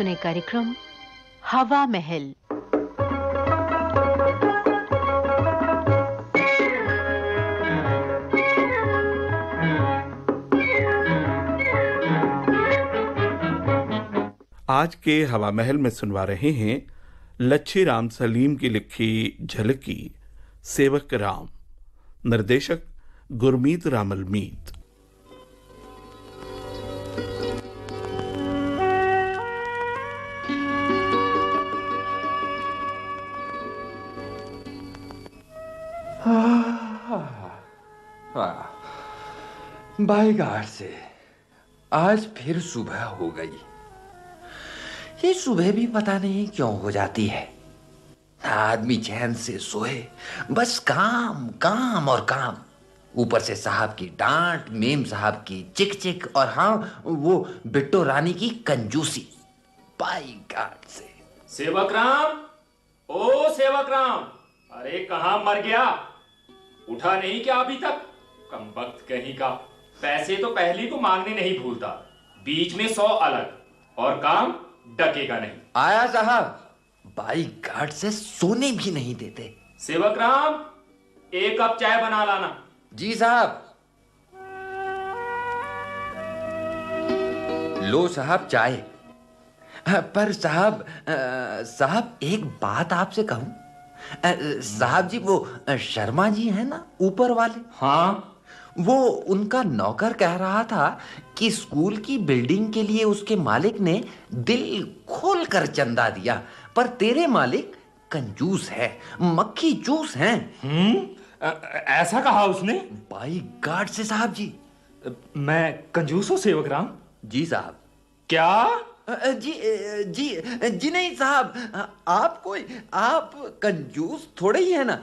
सुने कार्यक्रम हवा महल। आज के हवा महल में सुनवा रहे हैं लच्छी राम सलीम की लिखी झलकी, सेवक राम। निर्देशक गुरमीत रामल बाईगार से। आज फिर सुबह हो गई। ये सुबह भी पता नहीं क्यों हो जाती है। आदमी चैन से सोए, बस काम काम और काम। ऊपर से साहब की डांट, मेम साहब की चिक चिक और हाँ वो बिट्टो रानी की कंजूसी। बाई गार्ड से। सेवक राम ओ सेवक राम अरे कहा मर गया? उठा नहीं क्या अभी तक? कम वक्त कहीं का। पैसे तो पहले को मांगने नहीं भूलता। बीच में सौ अलग और काम डकेगा नहीं। आया साहब बाई गार्ड से सोने भी नहीं देते। सेवक राम एक कप चाय बना लाना। जी साहब। लो साहब चाय। पर साहब साहब एक बात आपसे कहूँ। साहब जी वो शर्मा जी हैं ना ऊपर वाले? हाँ। वो उनका नौकर कह रहा था कि स्कूल की बिल्डिंग के लिए उसके मालिक ने दिल खोल कर चंदा दिया पर तेरे मालिक कंजूस है मक्खी चूस हैं। हम्म? ऐसा कहा उसने? बाई गार्ड से साहब जी। मैं कंजूस हूँ सेवक राम? जी साहब। क्या? जी जी जी नहीं साहब आप कोई आप कंजूस थोड़े ही है ना।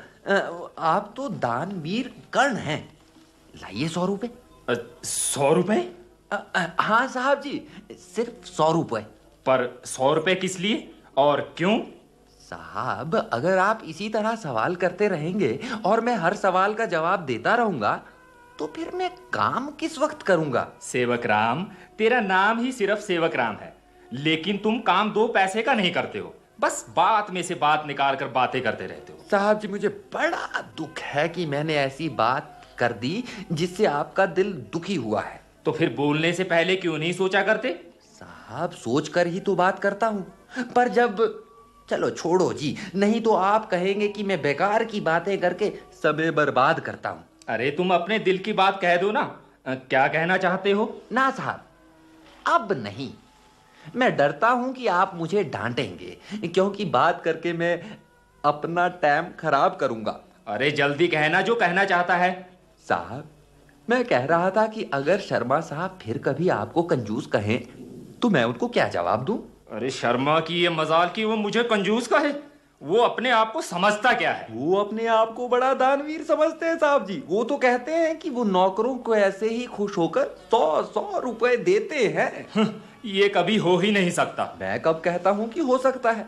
आप तो दानवीर कर्ण हैं। लाइए सौ रुपए। सौ रुपए? हाँ साहब जी सिर्फ़ सौ रुपए। पर सौ रुपए किस लिए और क्यों? साहब अगर आप इसी तरह सवाल करते रहेंगे और मैं हर सवाल का जवाब देता रहूँगा तो फिर मैं काम किस वक्त करूँगा? सेवक राम तेरा नाम ही सिर्फ़ सेवक राम है लेकिन तुम काम दो पैसे का नहीं करते हो। बस बात में से बात निकाल कर बातें करते रहते हो। साहब जी मुझे बड़ा दुख है कि मैंने ऐसी बात कर दी जिससे आपका दिल दुखी हुआ है। तो फिर बोलने से पहले क्यों नहीं सोचा करते? साहब सोच कर ही तो बात करता हूँ। पर जब चलो छोड़ो जी नहीं तो आप कहेंगे कि मैं बेकार की बातें करके समय बर्बाद करता हूँ। अरे तुम अपने दिल की बात कह दो ना। क्या कहना चाहते हो? ना साहब अब नहीं। मैं डरता हूँ कि आप मुझे डांटेंगे क्योंकि बात करके मैं अपना टाइम खराब करूँगा। अरे जल्दी कहना जो कहना चाहता है। साहब मैं कह रहा था कि अगर शर्मा साहब फिर कभी आपको कंजूस कहें तो मैं उनको क्या जवाब दूँ? अरे शर्मा की ये मजाल की वो मुझे कंजूस का है वो अपने आप को समझता क्या है? वो अपने आप को बड़ा दानवीर समझते हैं साहब जी। वो तो कहते हैं कि वो नौकरों को ऐसे ही खुश होकर सौ सौ रुपए देते हैं। ये कभी हो ही नहीं सकता। मैं कब कहता हूँ कि हो सकता है?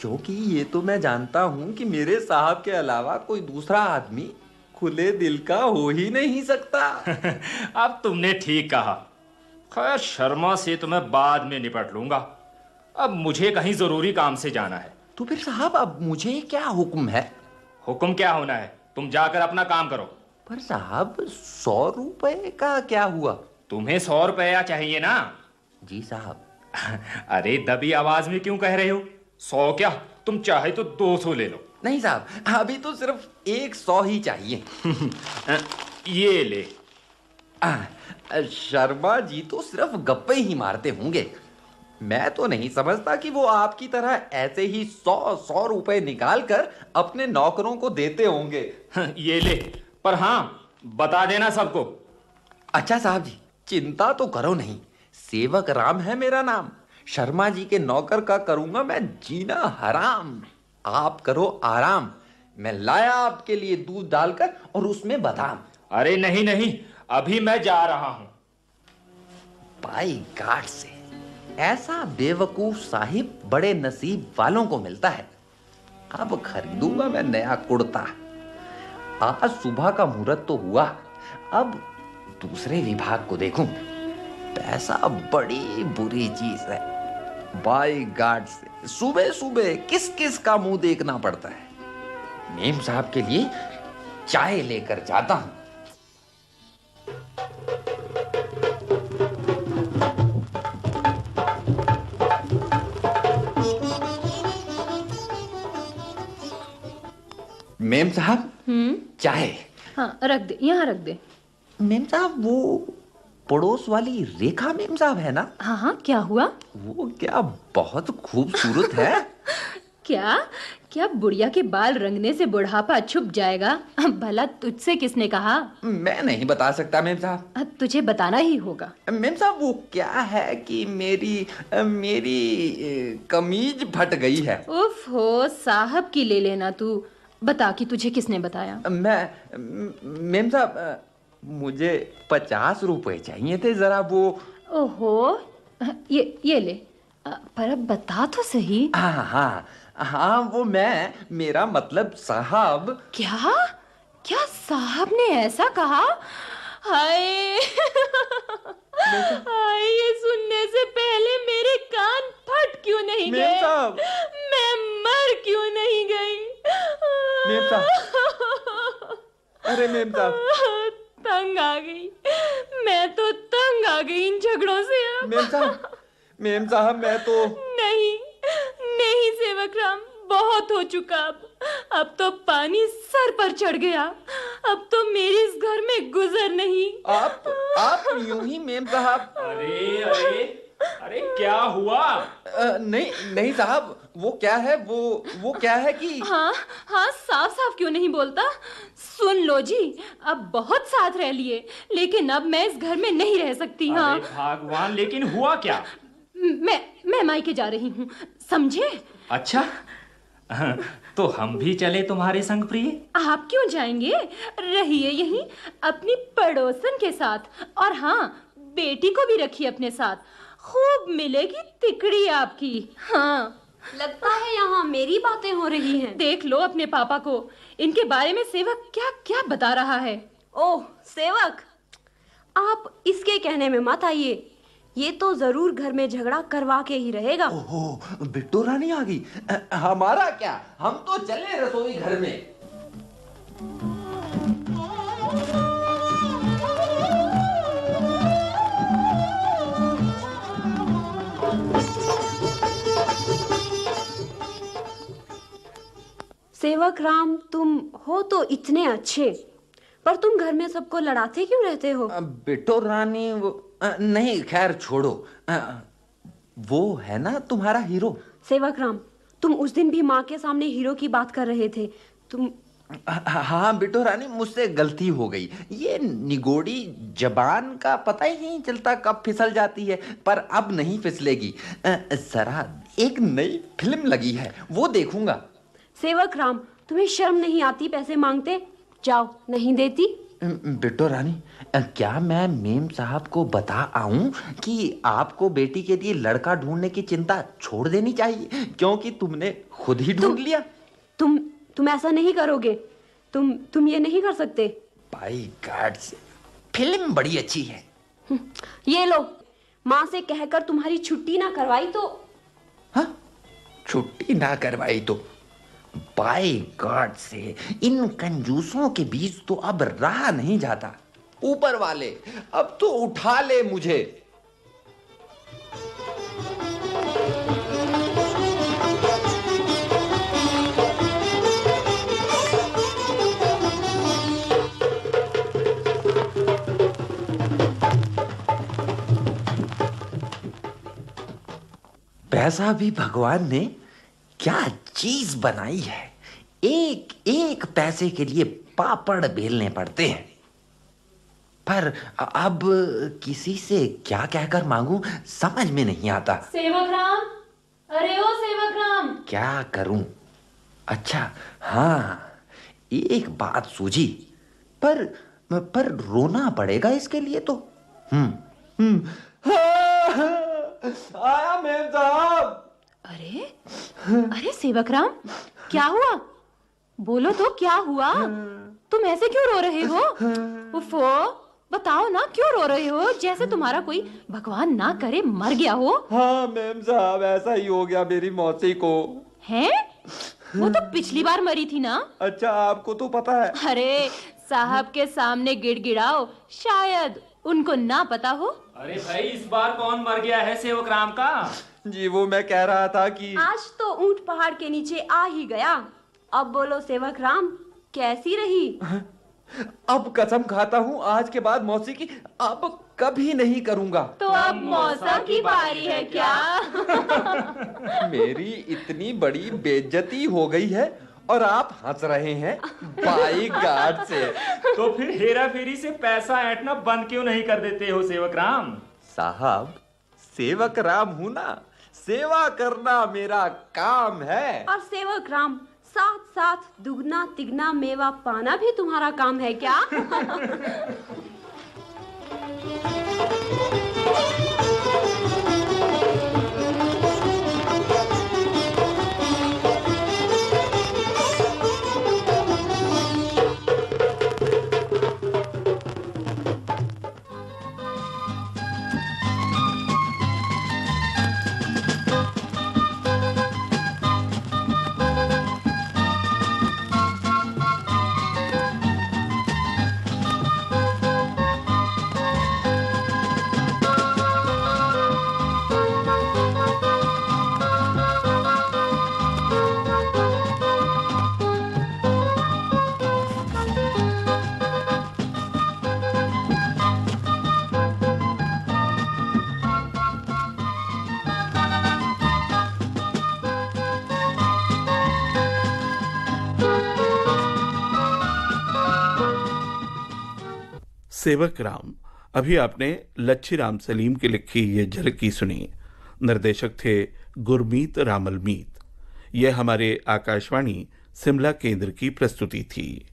क्योंकि ये तो मैं जानता हूँ कि मेरे साहब के अलावा कोई दूसरा आदमी खुले दिल का हो ही नहीं सकता। अब तुमने ठीक कहा। खैर शर्मा से तो मैं बाद में निपट लूँगा। अब मुझे कहीं ज़रूरी काम से जाना है। तो फिर साहब अब मुझे क्या हुक्म है? हुक्म क्या होना है? तुम जाकर अपना काम करो। पर साहब सौ रुपए का क्या हुआ? तुम्हें सौ रुपया चाहिए ना? जी साहब। अरे दबी आवाज़ में क्यों कह रहे हो? सौ क्या? तुम चाहे तो दो सौ ले लो। नहीं साहब अभी तो सिर्फ़ एक सौ ही चाहिए। ये ले। आ, शर्मा जी तो सिर्फ़ गप्पे ही मारते होंगे। मैं तो नहीं समझता कि वो आपकी तरह ऐसे ही सौ सौ रुपए निकाल कर अपने नौकरों को देते होंगे। ये ले पर हाँ बता देना सबको। अच्छा साहब जी चिंता तो करो नहीं। सेवक राम है मेरा नाम। शर्मा जी के नौकर का करूँगा मैं जीना हराम। आप करो आराम। मैं लाया आपके लिए दूध डालकर और उसमें बादाम। अरे नहीं नहीं। अभी मैं जा रहा हूँ। पाई गार्ड से। ऐसा बेवकूफ़ साहिब बड़े नसीब वालों को मिलता है। अब खरीदूँगा मैं नया कुर्ता। आज सुबह का मुहूर्त तो हुआ। अब दूसरे विभाग को देखूँ। पैसा बड़ी बुरी चीज़ है। बाई गार्ड से। सुबह सुबह किस किस का मुँह देखना पड़ता है? मेम साहब के लिए चाय लेकर जाता हूँ। मेम साहब हम्म। चाय। हाँ रख दे यहाँ रख दे। मेम साहब वो पड़ोस वाली रेखा मेम साहब है ना? हाँ हाँ क्या हुआ? वो क्या बहुत खूबसूरत है। क्या? क्या बुढ़िया के बाल रंगने से बुढ़ापा छुप जाएगा? भला तुझसे किसने कहा? मैं नहीं बता सकता मेम साहब। अब तुझे बताना ही होगा। मेम साहब वो क्या है कि मेरी मेरी कमीज फट गई है। उफ हो साहब की ले लेना तू। बता कि तुझे किसने बताया? मैं मेम साहब मुझे पचास रुपए चाहिए थे जरा वो। ओहो ये ये ले। पर अब बता तो सही। हाँ हाँ हाँ वो मैं मेरा मतलब साहब। क्या? क्या साहब ने ऐसा कहा? हाय। हाय ये सुनने से पहले मेरे कान फट क्यों नहीं मेम गए? साहब। मैं मर क्यों नहीं गई? मेम साहब। अरे मेम साहब। तंग आ गई। मैं तो तंग आ गई इन झगड़ों से अब। मेम साहब मेम साहब मैं तो नहीं नहीं सेवक राम बहुत हो चुका अब। अब तो पानी सर पर चढ़ गया। अब तो मेरे इस घर में गुजर नहीं। आप आप यूँ ही मेम साहब। अरे अरे अरे क्या हुआ? अ, नहीं नहीं साहब वो क्या है? वो वो क्या है कि हाँ हाँ साफ़ साफ़ क्यों नहीं बोलता? सुन लो जी अब बहुत साथ रह लिए लेकिन अब मैं इस घर में नहीं रह सकती हाँ। अरे भगवान लेकिन हुआ क्या? मैं मैं मायके जा रही हूँ समझे? अच्छा तो हम भी चले तुम्हारे संग प्रिय? आप क्यों जाएँगे? रहिए यहीं अपनी पड़ोसन के साथ और हाँ बेटी को भी रखिए अपने साथ। खूब मिलेगी तिकड़ी आपकी हाँ। लगता है यहाँ मेरी बातें हो रही हैं। देख लो अपने पापा को। इनके बारे में सेवक क्या क्या बता रहा है? ओह सेवक? आप इसके कहने में मत आइए। ये तो ज़रूर घर में झगड़ा करवा के ही रहेगा। ओहो बिट्टू रानी आ गई। हमारा क्या? हम तो चले रसोई घर में। सेवक राम तुम हो तो इतने अच्छे पर तुम घर में सबको लड़ाते क्यों रहते हो? बेटो रानी वो अ, नहीं खैर छोड़ो। अ, वो है ना तुम्हारा हीरो? सेवक राम तुम उस दिन भी माँ के सामने हीरो की बात कर रहे थे। तुम हाँ बिट्टू रानी मुझसे गलती हो गई। ये निगोड़ी जबान का पता ही नहीं चलता कब फिसल जाती है पर अब नहीं फिसलेगी। जरा एक नई फ़िल्म लगी है वो देखूँगा। सेवक राम तुम्हें शर्म नहीं आती पैसे मांगते? जाओ नहीं देती? बिट्टो रानी क्या मैं मेम साहब को बता आऊँ कि आपको बेटी के लिए लड़का ढूँढने की चिंता छोड़ देनी चाहिए क्योंकि तुमने खुद ही ढूंढ लिया? तुम तुम ऐसा नहीं करोगे। तुम तुम ये नहीं कर सकते। बाई गार्ड से फ़िल्म बड़ी अच्छी है। ये लो माँ से कहकर तुम्हारी छुट्टी ना करवाई तो हाँ? छुट्टी ना करवाई तो बाई गॉड से इन कंजूसों के बीच तो अब रहा नहीं जाता। ऊपर वाले अब तो उठा ले मुझे। पैसा भी भगवान ने क्या चीज़ बनाई है? एक एक पैसे के लिए पापड़ बेलने पड़ते हैं। पर अब किसी से क्या कहकर मांगू समझ में नहीं आता। सेवक राम अरे ओ सेवक राम क्या करूँ? अच्छा हाँ एक बात सूझी। पर पर रोना पड़ेगा इसके लिए तो। हम्म हम्म आया मेम साहब अरे अरे सेवक राम क्या हुआ? बोलो तो क्या हुआ? तुम ऐसे क्यों रो रहे हो? उफो बताओ ना क्यों रो रहे हो? जैसे तुम्हारा कोई भगवान ना करे मर गया हो। हाँ मैम साहब ऐसा ही हो गया मेरी मौसी को। हैं? वो तो पिछली बार मरी थी ना। अच्छा आपको तो पता है। अरे साहब के सामने गिड़गिड़ाओ शायद उनको ना पता हो। अरे भाई इस बार कौन मर गया है सेवक राम का? जी वो मैं कह रहा था कि आज तो ऊँट पहाड़ के नीचे आ ही गया। अब बोलो सेवक राम कैसी रही? अब कसम खाता हूँ आज के बाद मौसी की अब कभी नहीं करूँगा। तो अब मौसा की बारी है क्या? मेरी इतनी बड़ी बेइज्जती हो गई है और आप हंस रहे हैं बाई गार्ड से। तो फिर हेरा फेरी से पैसा ऐंठना बंद क्यों नहीं कर देते हो सेवक राम? साहब सेवक राम हूँ ना। सेवा करना मेरा काम है। और सेवक राम साथ साथ दुगना तिगना मेवा पाना भी तुम्हारा काम है क्या? सेवक राम, अभी आपने लच्छी राम सलीम की लिखी ये झलकी सुनी। निर्देशक थे गुरमीत रामलमीत। यह हमारे आकाशवाणी शिमला केंद्र की प्रस्तुति थी।